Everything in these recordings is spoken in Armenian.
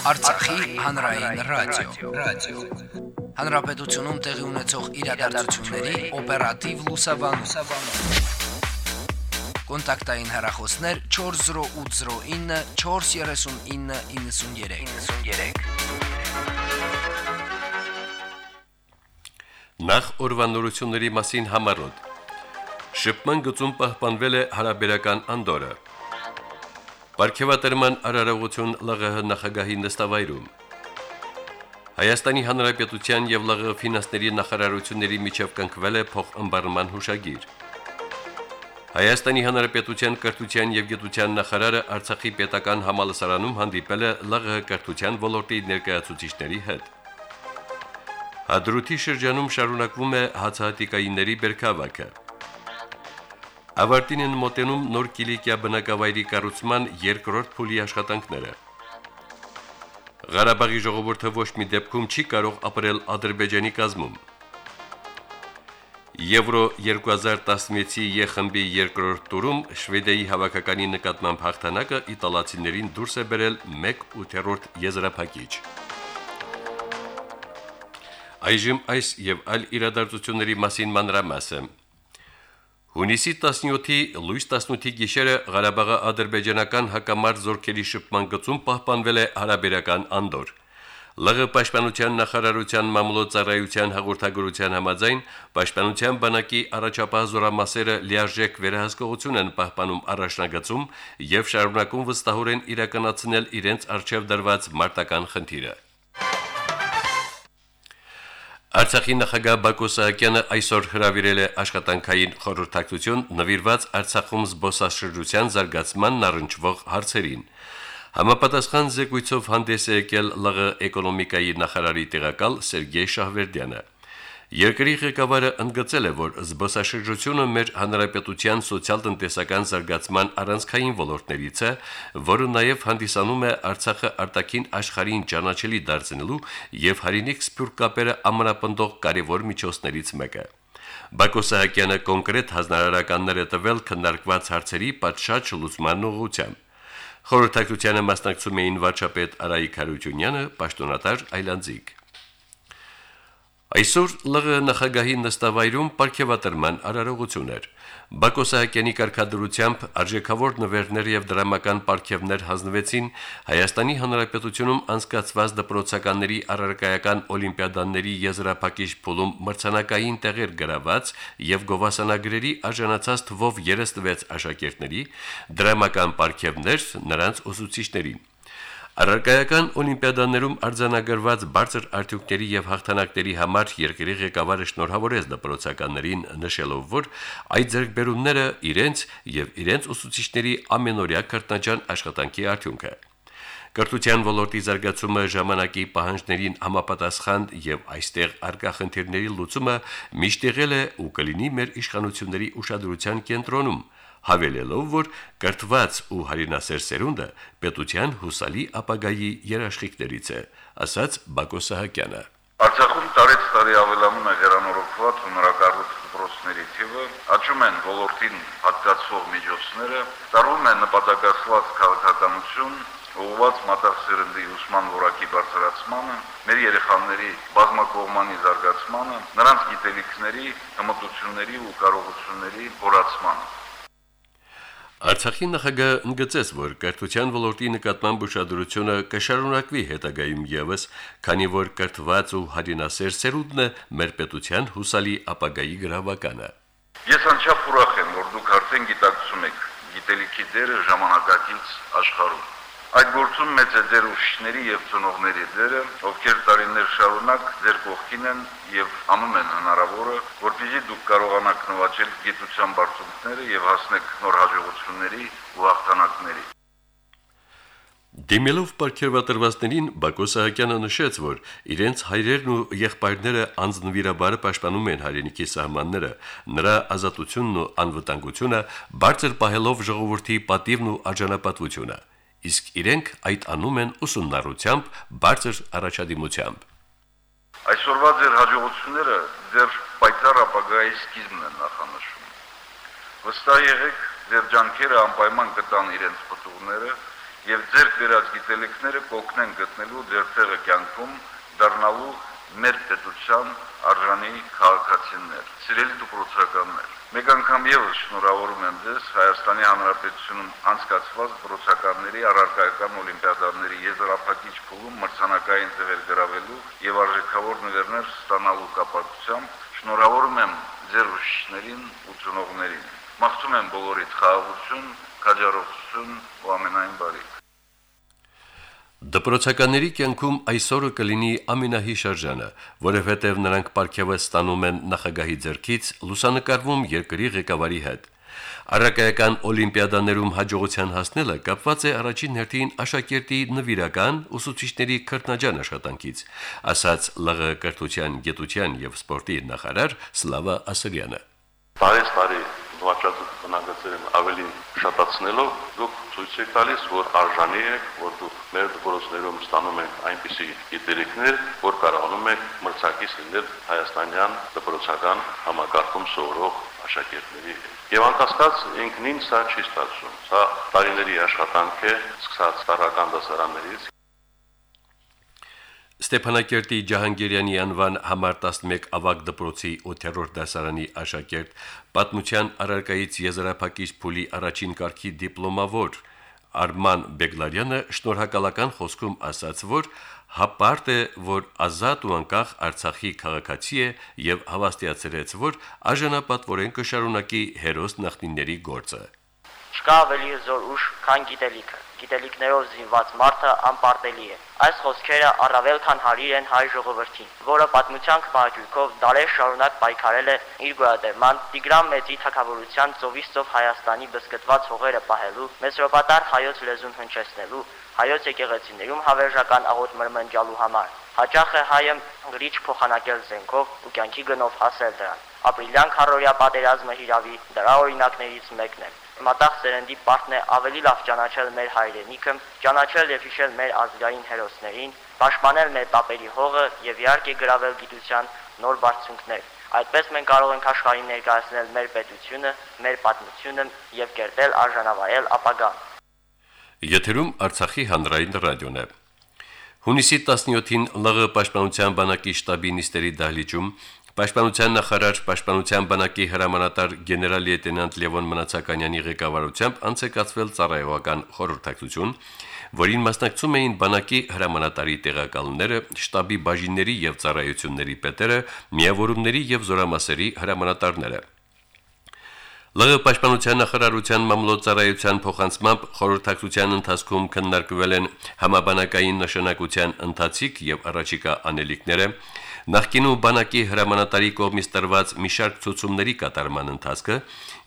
Արցախի հանրային ռադիո, ռադիո։ Հանրապետությունում տեղի ունեցող իրադարձությունների օպերատիվ լուսաբանում։ Կոնտակտային հեռախոսներ 40809 43993։ 93։ Նախ օրվանորությունների մասին համարոտ։ Շփման գծում պահպանվել է հարաբերական անդորը։ Պարքեվատրման արարողություն ԼՂՀ նախագահի նստավայրում։ Հայաստանի Հանրապետության եւ ԼՂՀ ֆինանսների նախարարությունների միջև կնքվել է փոխըմբռնման հուշագիր։ Հայաստանի Հանրապետության կրթության եւ գիտության նախարարը Արցախի պետական համալսարանում հանդիպել է ԼՂՀ կրթության ոլորտի ներկայացուցիչների հետ։ Հադրութի շրջանում շարունակվում է հացահատիկայինների բերքավակը։ Ավարտին են մոտենում նոր Կիլիկիա բնակավայրի կառուցման երկրորդ փուլի աշխատանքները։ Ղարաբաղի ժողովուրդը ոչ մի դեպքում չի կարող ապրել Ադրբեջանի կազմում։ Եվրո 2016-ի Ե խմբի երկրորդ տուրում Շվեդիայի հավաքականի նկատմամբ հաղթանակը իտալացիներին դուրս է բերել 1/8 եզրափակիչ։ Այժմ այս եւ այլ իրադարձությունների մասին մանրամասը։ Հունիսի 17-ի լույս 18-ի գիշերը Ղարաբաղի ադրբեջանական հակամարտ զորքերի շփման գծում պահպանվել է հարաբերական անդոր։ ԼՂ պաշտպանության նախարարության մամուլոցարայության հաղորդագրության համաձայն պաշտպանության բանակի առաջապահ զորամասերը լիարժեք վերահսկողություն են պահպանում առաջնագծում եւ շարունակում վստահորեն իրականացնել իրենց արժեվ դրված մարտական խնդիրը։ Արցախի նախագահ Բակո Սահակյանը այսօր հրավիրել է աշխատանքային խորհրդակցություն նվիրված Արցախում զբոսաշրջության զարգացմանն առնչվող հարցերին։ Համապատասխան զեկույցով հանդես է եկել ԼՂ էկոնոմիկայի նախարարի տեղակալ Սերգեյ Շահվերդյանը։ Երկրի ղեկավարը ընդգծել է, որ զբոսաշրջությունը մեր հանրապետության սոցիալ-տնտեսական զարգացման առանցքային ոլորտներից է, որը նաև հանդիսանում է Արցախը արտաքին աշխարհին ճանաչելի դարձնելու եւ հարինիկ սփյուռք կապերը ամրապնդող կարևոր միջոցներից մեկը։ Բակո Սահակյանը կոնկրետ հանրարարականներ է տվել քննարկված հարցերի պատշաճ լուծման ուղղությամբ։ Խորհրդակցությանը մասնակցում էին վարչապետ Արայիկ Հարությունյանը, պաշտոնատար Այլանդզիկ։ Այսօր ԼՂ նախագահի նստավայրում ապարքեվատրման արարողություն էր։ Բակո Սահակյանի կարգադրությամբ արժեքավոր նվերներ եւ դրամական ապարքևներ հանձնվեցին Հայաստանի Հանրապետությունում անցկացված դպրոցականների առարկայական օլիմպիադաների եզրափակիչ փուլում մրցանակային տեղեր գրաված եւ գովասանագրերի արժանացած թվով 36 աշակերտների դրամական ապարքևներ նրանց ուսուցիչներին։ Առարկայական օլիմպիադաներում արձանագրված բարձր արդյունքների եւ հաղթանակների համար երկրի ղեկավարը շնորհավորեց դպրոցականներին, նշելով, որ այդ ձեռքբերումները իրենց եւ իրենց ուսուցիչների ամենօրյա քրտնաջան աշխատանքի արդյունք է։ Կրթության ոլորտի զարգացումը ժամանակի պահանջներին համապատասխան եւ այստեղ արկա խնդիրների լուծումը միշտ եղել է ու կլինի մեր իշխանությունների ուշադրության կենտրոնում հավելելով, որ կրթված ու հարինասեր սերունդը պետության հուսալի ապագայի երաշխիքներից է, ասաց Բակո Սահակյանը։ Արցախում տարեց տարի ավելանում է գերանորոգված ու նորակառույց դպրոցների թիվը, աճում են ոլորտին հատկացվող միջոցները, տարվում է նպատակասված քաղաքականություն, ուղղված մատաղսերնդի ուսման որակի բարձրացմանը, մեր երեխաների բազմակողմանի զարգացմանը, նրանց գիտելիքների, հմտությունների ու կարողությունների խորացմանը։ Արցախի նախագահը ընդգծեց, որ կրթության ոլորտի նկատմամբ ուշադրությունը կշարունակվի հետագայում եւս, քանի որ կրթված ու հարինասեր սերունդն է մեր պետության հուսալի ապագայի գրավականը։ Ես անչափ ուրախ եմ, որ դուք արդեն գիտակցում եք գիտելիքի դերը ժամանակակից աշխարհում։ Այդ գործում մեծ է ձեր ուսուցիչների եւ ծնողների դերը, ովքեր տարիներ շարունակ ձեր կողքին են եւ անում են հնարավորը, որպեսզի դուք կարողանաք նվաճել գիտության բարձունքները եւ հասնեք նոր հաջողությունների ու հաղթանակների։ Դիմելով ապարքերվատրվածներին Բակո Սահակյանը նշեց, որ իրենց հայրերն ու եղբայրները անձնվիրաբար պաշտպանում են հայրենիքի սահմանները, նրա ազատությունն ու անվտանգությունը բարձր պահելով ժողովրդի պատիվն ու արժանապատվությունը իսկ իրենք այդ անում են ուսումնառությամբ, բարձր առաջադիմությամբ։ Այսօրվա ձեր հաջողությունները ձեր պայքար ապագայի սկիզբն են նախանշում։ Վստահ եղեք, ձեր ջանքերը անպայման կտան իրենց պատուղները եւ ձեր դերած գիտելիքները կօգնեն գտնելու ձեր տեղը կյանքում դառնալու մեր պետության արժանի քաղաքացիներ, սիրելի դպրոցականներ։ Մեկ անգամ եւս շնորհավորում եմ ձեզ Հայաստանի Հանրապետությունում անցկացված դպրոցականների առարկայական օլիմպիադաների եզրափակիչ փուլում մրցանակային ձևեր գրավելու եւ արժեքավոր նվերներ ստանալու կապակցությամբ շնորհավորում եմ ձեր ուսուցիչներին ու ծնողներին։ Մաղթում եմ բոլորիդ խաղաղություն, քաջառողություն ու ամենայն բարիք։ Դպրոցականների կյանքում այսօրը կլինի ամենահիշարժանը, որովհետև նրանք ապարքեւը ստանում են նախագահի ձեռքից լուսանկարվում երկրի ղեկավարի հետ։ Արակայական օլիմպիադաներում հաջողության հասնելը կապված է առաջին հերթին աշակերտի նվիրական ուսուցիչների քրտնաջան աշխատանքից, ասաց ԼՂ կրթության, գիտության եւ սպորտի նախարար Սլավա Ասրյանը։ Բարես բարի նվաճած բնագծերն ավելի շատացնելով դուք ցույց եք տալիս, որ արժանի եք, որ մեր դպրոցներում ստանում եք այնպիսի գիտելիքներ, որ կարողանում եք մրցակից լինել հայաստանյան դպրոցական համակարգում սովորող աշակերտների Եվ անկասկած ինքնին սա չի ստացվում։ Սա տարիների աշխատանք է, սկսած տարական դասարաններից Ստեփանակերտի Ջահանգիրյանի անվան համար 11 ավագ դպրոցի 8-րդ դասարանի աշակերտ պատմության առարկայից եզրափակիչ փուլի առաջին կարգի դիպլոմավոր Արման Բեգլարյանը շնորհակալական խոսքում ասաց, որ հապարտ է, որ ազատ ու անկախ Արցախի քաղաքացի է եւ հավաստիացրեց, որ արժանապատվորեն կշարունակի հերոս նախնիների գործը։ Չկա ավելի զոր ուժ, քան գիտելիքը գիտելիքներով զինված մարդը անպարտելի է։ Այս խոսքերը առավել քան հարիր են հայ ժողովրդին, որը պատմության քմահաճույքով դարեր շարունակ պայքարել է իր գոյատևման Տիգրան Մեծի թակավորության ծովիստով Հայաստանի բսկտված հողերը պահելու, մեսրոպատար հայոց լեզուն հնչեցնելու, հայոց եկեղեցիներում հավերժական աղոտ մրմնջալու համար։ Հաճախ է հայը գրիչ փոխանակել զենքով ու կյանքի գնով հասել դրան։ Ապրիլյան քարորիա պատերազմը հիրավի դրա օրինակներից մեկն է մտաղ սերնդի պարտն է ավելի լավ ճանաչել մեր հայրենիքը, ճանաչել եւ հիշել մեր ազգային հերոսներին, պաշտպանել մեր տապերի հողը եւ իհարկե գրավել գիտության նոր բարձունքներ։ Այդպես մենք կարող ենք աշխարհին ներկայացնել մեր պետությունը, մեր պատմությունը եւ կերտել արժանավայել ապագա։ Եթերում Արցախի հանրային ռադիոն է։ Հունիսի 17-ին ԼՂ պաշտպանության բանակի շտաբի նիստերի դահլիճում Պաշտպանության նախարար Պաշտպանության բանակի հրամանատար գեներալ լեյտենանտ Լևոն Մնացականյանի ղեկավարությամբ անցեկացվել ծառայողական խորհրդակցություն, որին մասնակցում էին բանակի հրամանատարի տեղակալները, շտաբի բաժինների եւ ծառայությունների պետերը, միավորումների եւ զորամասերի հրամանատարները։ ԼՂ պաշտպանության նախարարության մամլոյցարայության փոխանցմամբ խորհրդակցության ընթացքում քննարկվել են համաբանակային նշանակության ընթացիկ եւ առաջիկա անելիքները, Նախկինում բանակի հրամանատարի կողմից տրված մի շարք ցուցումների կատարման ընթացքը,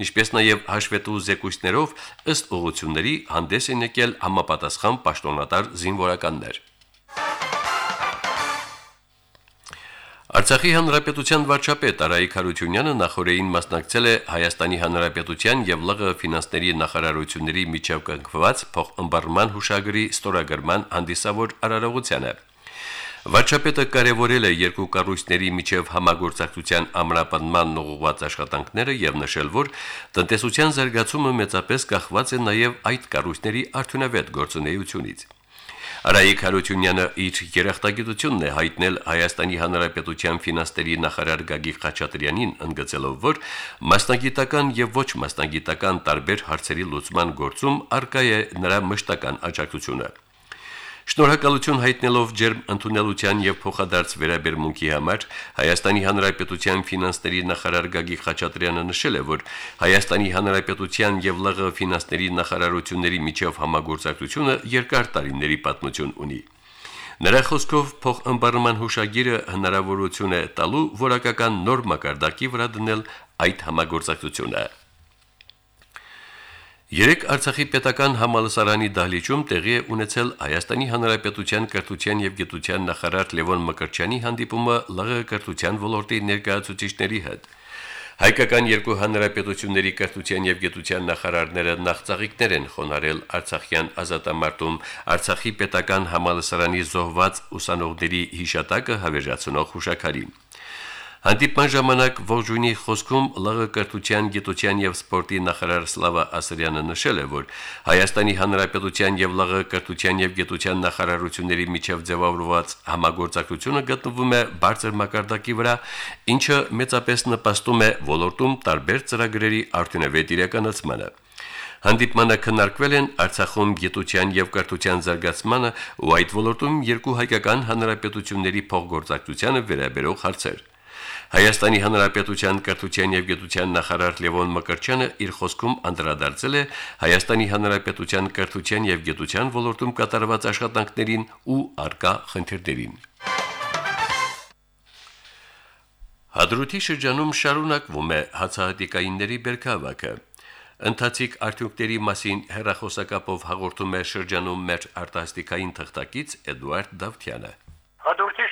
ինչպես նաև հաշվետու զեկույցներով ըստ ուղությունների հանդես են եկել համապատասխան պաշտոնատար զինվորականներ։ Արցախի հանրապետության վարչապետ Արայիկ Հարությունյանը նախորդին մասնակցել է Հայաստանի հանրապետության եւ ԼՂ ֆինանսների նախարարությունների միջև կնքված փոխըմբռնման հուշագրի ստորագրման հանդիսավոր արարողությանը։ Վարչապետը կարևորել է երկու կառույցների միջև համագործակցության ամրապնման ուղղված աշխատանքները եւ նշել, որ տնտեսության զարգացումը մեծապես կախված է նաեւ այդ կառույցների արդյունավետ գործունեությունից։ Արայիկ Հարությունյանը իր երախտագիտությունն է հայտնել Հայաստանի Հանրապետության ֆինանսների նախարար Գագիկ Խաչատրյանին, ընդգծելով, որ մասնագիտական եւ ոչ մասնագիտական տարբեր հարցերի լուծման գործում արկա է նրա մշտական աջակցությունը։ Շնորհակալություն հայտնելով ջերմ ընդունելության եւ փոխադարձ վերաբերմունքի համար Հայաստանի Հանրապետության ֆինանսների նախարար Գագիկ Խաչատրյանը նշել է, որ Հայաստանի Հանրապետության եւ ԼՂ ֆինանսների նախարարությունների միջև համագործակցությունը երկար տարիների պատմություն ունի։ Նրա խոսքով փոխըմբռնման հուշագիրը հնարավորություն է տալու որակական նոր մակարդակի վրա դնել այդ համագործակցությունը։ Երեք Արցախի պետական համալսարանի դահլիճում տեղի է ունեցել Հայաստանի Հանրապետության կրթության եւ գիտության նախարար Լևոն Մկրտչյանի հանդիպումը ԼՂ կրթության ոլորտի ներկայացուցիչների հետ։ Հայկական երկու հանրապետությունների կրթության եւ գիտության նախարարները նախծաղիկներ են խոնարել Արցախյան ազատամարտում Արցախի պետական համալսարանի զոհված ուսանողների հիշատակը հավերժացնող հուշակարին։ Հանդիպման ժամանակ ողջույնի խոսքում ԼՂ կրթության, գիտության եւ սպորտի նախարար Սլավա Ասրյանը նշել է, որ Հայաստանի Հանրապետության եւ ԼՂ կրթության եւ գիտության նախարարությունների միջև ձևավորված համագործակցությունը գտնվում է բարձր մակարդակի վրա, ինչը մեծապես նպաստում է ոլորտում տարբեր ծրագրերի արդյունավետ իրականացմանը։ Հանդիպմանը քննարկվել են Արցախում գիտության եւ կրթության զարգացմանը ու այդ ոլորտում երկու հայկական հանրապետությունների փոխգործակցությանը վերաբերող հարցեր։ Հայաստանի Հանրապետության կրթության եւ գիտության նախարար Լևոն Մկրտչյանը իր խոսքում անդրադարձել է Հայաստանի Հանրապետության կրթության եւ գիտության ոլորտում կատարված աշխատանքներին ու արկա խնդիրներին։ Հադրութի շրջանում շարունակվում է հացահատիկայինների բերքավակը։ Ընթացիկ արդյունքների մասին հերախոսակապով հաղորդում է շրջանում մեր արտասթիկային թղթակից Էդուարդ Դավթյանը։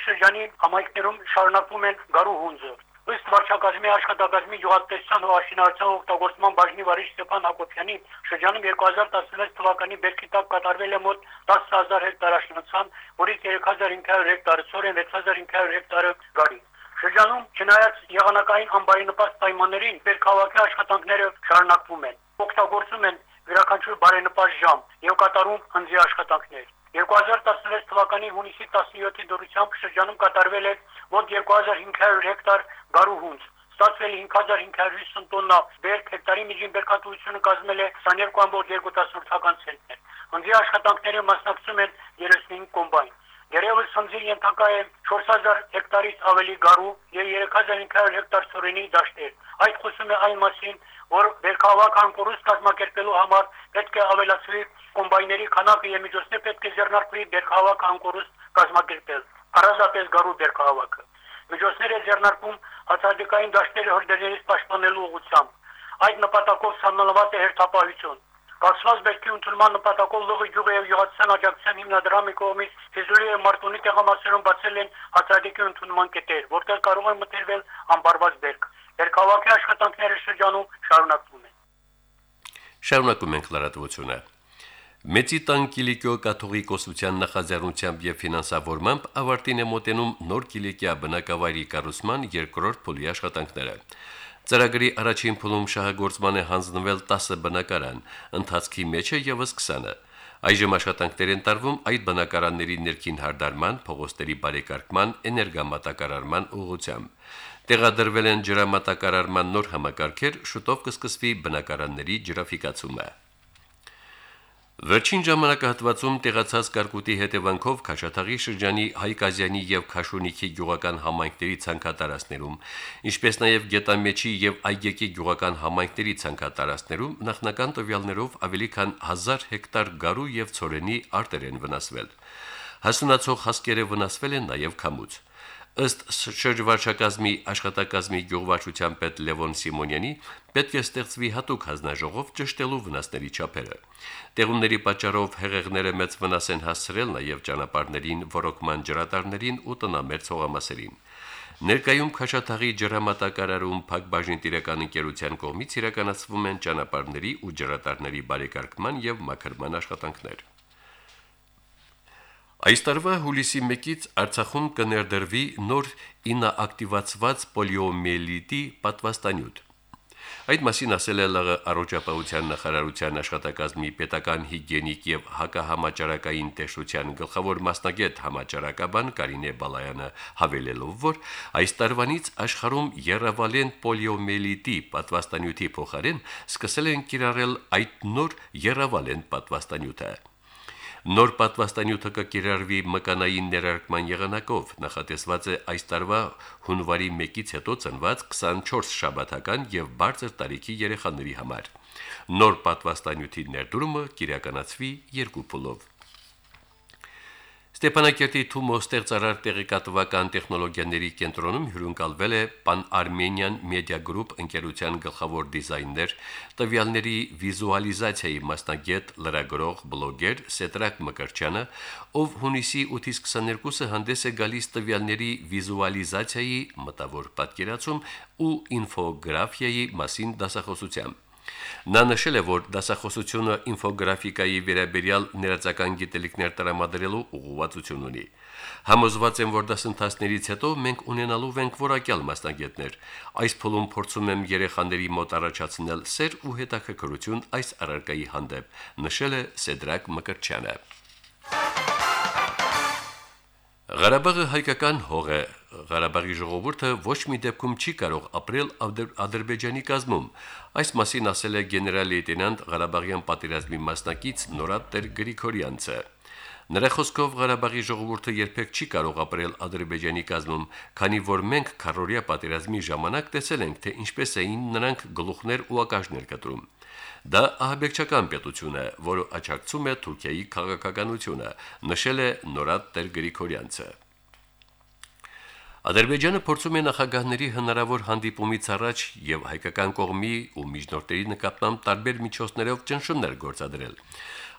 շրջանի համայնքներում շարունակվում են գարու հունձը։ Ըստ վարչակազմի աշխատակազմի յուղատնտեսության ու աշինարարության օգտագործման բաժնի վարիչ Ստեփան Հակոբյանի շրջանում 2016 թվականի բերքի տակ կատարվել է մոտ 10000 հեկտար աշնանցան, որից 3500 հեկտարը ծորեն, 6500 հեկտարը գարի։ Շրջանում չնայած եղանակային անբարի նպաստ պայմաններին բերքահավաքի աշխատանքները շարունակվում են։ Օգտագործում են յուրաքանչյուր բարենպաստ ժամ եւ կատարում հնձի աշխատանքներ։ 2016 թվականի հունիսի 17-ի դուրսությամբ շրջանում կատարվել է մոտ 2500 հեկտար գարու հունձ։ Ստացվել 5550 տոննա բերք, հեկտարի միջին բերքատվությունը կազմել է 22.2 ցենտներ։ Հնձի աշխատանքների մասնակցում են 35 կոմբայն։ Երևս հնձի ենթակա է 4000 հեկտարից ավելի գարու եւ 3500 հեկտար ծորենի դաշտեր։ Այդ խոսում է այն մասին, որ բերքահավաք անկորուստ կազմակերպելու համար պետք է ավելացվի կոմբայների քանակը եւ միջոցներ պետք է ձեռնարկվի բերքահավաք անկորուստ կազմակերպել։ Առանձնապես գարու բերքահավաքը։ Միջոցներ է ձեռնարկում հացադիկային դաշտերի հրդեհներից պաշտպանելու ուղղությամբ։ Այդ նպատակով սահմանված է հերթապահություն։ Կացված բերքի ընդունման նպատակով լողի յուղի եւ յուղացան աջակցության հիմնադրամի կողմից Ֆիզուլի եւ Մարտունի տեղամասերում բացել են հացադիկի ընդունման կետեր, որտեղ կարող է մտերվել ամբարված բերք։ Բերքահավաքի աշխատանքները շրջանում շարունակվում են։ Շարունակում ենք լրատվությունը։ Մեծի տան Կիլիկիո կաթողիկոսության նախաձեռնությամբ եւ ֆինանսավորմամբ ավարտին է մոտենում նոր Կիլիկիա բնակավայրի կառուցման երկրորդ փուլի աշխատանքները։ Ծրագրի առաջին փուլում շահագործման է հանձնվել 10 բնակարան, ընթացքի մեջ է եւս 20-ը։ Այժմ աշխատանքներ են տարվում այդ բնակարանների ներքին հարդարման, փողոցների բարեկարգման, էներգամատակարարման ուղղությամբ։ Տեղադրվել են ջրամատակարարման նոր համակարգեր, շուտով կսկսվի բնակարանների ջրաֆիկացումը։ Վերջին ժամանակահատվածում տեղացած կարկուտի հետևանքով Քաշաթաղի շրջանի Հայկազյանի եւ Քաշունիքի գյուղական համայնքների ցանկատարածներում, ինչպես նաեւ Գետամեջի եւ Այգեկի գյուղական համայնքների ցանկատարածներում նախնական տվյալներով ավելի քան 1000 հեկտար գարու եւ ցորենի արտեր են վնասվել։ Հասունացող հասկերը վնասվել են նաեւ քամուց։ Ըստ շրջվարչակազմի աշխատակազմի գյուղվարչության պետ Լևոն Սիմոնյանի պետք է ստեղծվի հատուկ հանձնաժողով ճշտելու վնասների չափերը։ Տեղումների պատճառով հեղեղները մեծ վնաս են հասցրել նաև ճանապարհներին, ռոկման ջրատարներին ու տնամերձ հողամասերին։ Ներկայում Խաշաթաղի ջրամատակարարում Փակ բաժնետիրական ընկերության կողմից իրականացվում են ճանապարհների ու ջրատարների բարեկարգման եւ մաքրման աշխատանքներ։ Այս տարվա հուլիսի 1-ից Արցախում կներդրվի նոր ինաակտիվացված պոլիոմիելիտի պատվաստանյութ։ Այդ մասին ասել է ԼՂ առողջապահության նախարարության աշխատակազմի պետական հիգիենիկ եւ հակահամաճարակային տեսության գլխավոր մասնագետ համաճարակաբան Կարինե Բալայանը հավելելով, որ այս տարվանից աշխարհում երավալեն պոլիոմիելիտի պատվաստանյութի փոխարեն սկսել են կիրառել այդ նոր երավալեն պատվաստանյութը։ Նոր պատվաստանյութը կկիրառվի մկանային ներարկման եղանակով, նախատեսված է այս տարվա հունվարի 1-ից հետո ծնված 24 շաբաթական եւ բարձր տարիքի երեխաների համար։ Նոր պատվաստանյութի ներդրումը կիրականացվի երկու փուլով։ Ստեփանակերտի Թումո ստեղծարար տեղեկատվական տեխնոլոգիաների կենտրոնում հյուրընկալվել է Pan-Armenian Media Group ընկերության գլխավոր դիզայներ, տվյալների վիզուալիզացիայի մասնագետ, լրագրող, բլոգեր Սետրակ Մկրչյանը, ով հունիսի 8-ից 22-ը հանդես է գալիս տվյալների վիզուալիզացիայի մտավոր պատկերացում ու ինֆոգրաֆիայի մասին դասախոսությամբ։ Նա նշել է, որ դասախոսությունը ինֆոգրաֆիկայի վերաբերյալ ներածական գիտելիքներ տրամադրելու ուղղվածություն ունի։ Համոզված եմ, որ դասընթացներից հետո մենք ունենալու ենք որակյալ մասնագետներ։ Այս փուլում փորձում եմ երեխաների մոտ առաջացնել սեր ու հետաքրքրություն այս առարկայի հանդեպ, նշել է Սեդրակ Մկրչյանը։ Ղարաբաղը հայկական հող է, Ղարաբաղի ժողովուրդը ոչ մի դեպքում չի կարող ապրել Ադրբեջանի կազմում։ Այս մասին ասել է գեներալ-լեյտենանտ Ղարաբաղյան պատերազմի մասնակից Նորատ Տեր Գրիգորյանցը։ Նրա խոսքով Ղարաբաղի ժողովուրդը երբեք չի կարող ապրել Ադրբեջանի կազմում, քանի որ մենք քարորիա պատերազմի ժամանակ տեսել ենք, թե ինչպես էին նրանք գլուխներ ու ակաժներ կտրում։ Դա ահաբեկչական պետություն է, որը աչակցում է Թուրքիայի քաղաքականությունը, նշել է Նորատ Տեր Գրիգորյանցը։ Ադրբեջանը փորձում է նախագահների հնարավոր հանդիպումից առաջ եւ հայկական կողմի ու միջնորդների նկատմամբ տարբեր միջոցներով ճնշումներ գործադրել։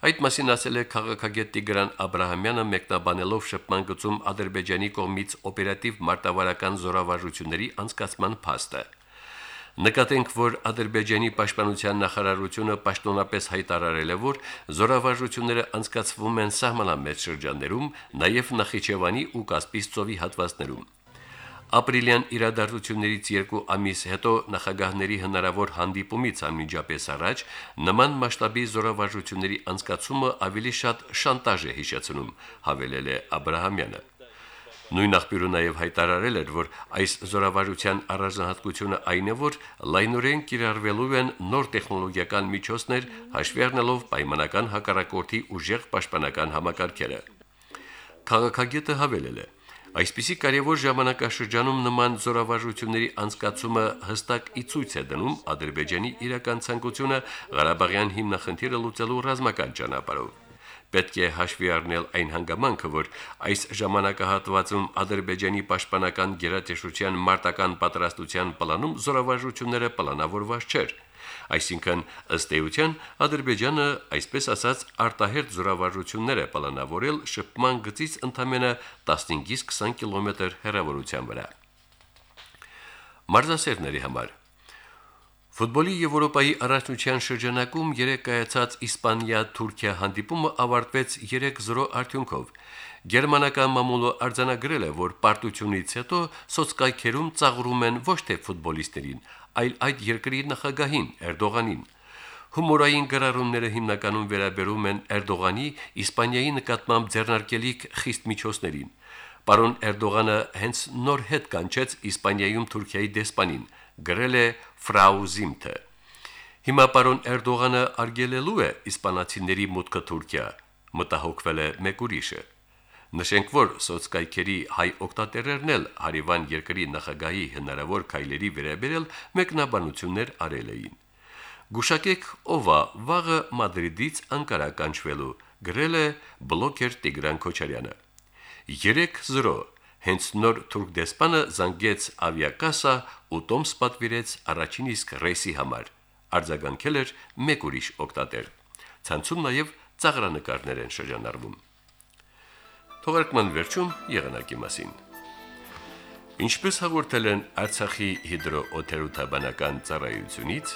Այդ մասին ասել է քաղաքագետ Տիգրան Աբ รา համյանը մեկնաբանելով շփման գծում Ադրբեջանի կողմից օպերատիվ մարտավարական զորավարժությունների անցկացման փաստը։ Նկատենք, որ Ադրբեջանի պաշտպանության նախարարությունը պաշտոնապես հայտարարել է, որ զորավարժությունները անցկացվում են սահմանամետ շրջաններում, նաև Նախիջևանի ու Կասպից ծովի հատվածներում։ Ապրիլյան իրադարձություններից երկու ամիս հետո նախագահների հնարավոր հանդիպումից անմիջապես առաջ նման մասշտաբի զորավարժությունների անցկացումը ավելի շատ շանտաժ է հիշեցնում, հավելել է Աբ รา համյանը։ Նույն աղբյուրը նաև հայտարարել էր, որ այս զորավարության առանձնահատկությունը այն է, որ լայնորեն կիրառվելու են նոր տեխնոլոգիական միջոցներ, հաշվի առնելով պայմանական հակառակորդի ուժեղ պաշտպանական համակարգերը։ Քաղաքագետը հավելել է. Այսպիսի կարևոր ժամանակաշրջանում նման զորավարժությունների անցկացումը հստակ ի ցույց է դնում Ադրբեջանի իրական ցանկությունը Ղարաբաղյան հիմնախնդիրը լուծելու ռազմական ճանապարհով։ Պետք է հաշվի առնել այն հանգամանքը, որ այս ժամանակահատվածում Ադրբեջանի պաշտպանական գերատեսչության մարտական պատրաստության պլանում զորավարժությունները պլանավորված չէր։ Այսինքն, ըստ էության, Ադրբեջանը, այսպես ասած, արտահերտ զորավարժություններ է պլանավորել շփման գծից ընդամենը 15-ից 20 կիլոմետր հեռավորության վրա։ Մարզասերների համար Ֆուտբոլի Եվրոպայի առաջնության շրջանակում երեք կայացած Իսպանիա-Թուրքիա հանդիպումը ավարտվեց 3-0 արդյունքով։ Գերմանական մամուլը արձանագրել է, որ պարտությունից հետո սոցկայքերում ծաղրում են ոչ թե ֆուտբոլիստերին, այլ այդ երկրի նախագահին Էրդողանին։ Հումորային գրառումները հիմնականում վերաբերում են Էրդողանի Իսպանիայի նկատմամբ ձեռնարկելիք խիստ միջոցներին։ Պարոն Էրդողանը հենց նոր հետ կանչեց Իսպանիայում Թուրքիայի դեսպանին, գրել է Frau Zimte։ Հիմա պարոն Էրդողանը արգելելու է իսպանացիների մուտքը Թուրքիա, մտահոգվել է մեկ ուրիշը։ Նշենք, որ սոցկայքերի հայ օկտատերերն էլ հարևան երկրի նախագահի հնարավոր քայլերի վերաբերել մեկնաբանություններ արել էին։ Գուշակեք ովա վաղը Մադրիդից Անկարա կանչվելու գրել է բլոգեր Տիգրան Քոչարյանը 3-0 հենց նոր թուրք դեսպանը զանգեց ավիակասա ու տոմս պատվիրեց առաջին իսկ ռեյսի համար արձագանքել էր մեկ ուրիշ օկտատեր ցանցում նաև ծաղրանկարներ են շրջանառվում Թողարկման վերջում եղանակի մասին։ Ինչպես հաղորդել են Արցախի հիդրոօթերոթաբանական ծառայությունից,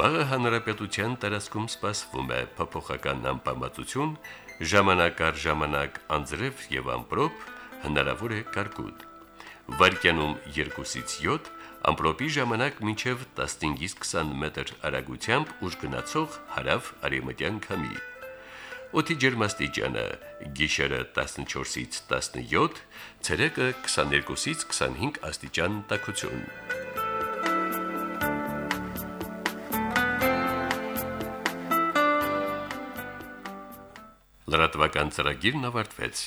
վաղը հանրապետության տարածքում սպասվում է փոփոխական անպամատություն, ժամանակ առ ժամանակ անձրև եւ ամպրոպ, հնարավոր է կարկուտ։ Վարկյանում 2-ից 7 ամպրոպի ժամանակ մինչև 15-ից 20 մետր արագությամբ ուժ գնացող հարավ արևմտյան քամի։ Օդի ջերմաստիճանը՝ գիշերը 14-ից 17, ցերեկը 22-ից 25 աստիճան տաքություն։ Լրատվական ծրագիրն ավարտվեց։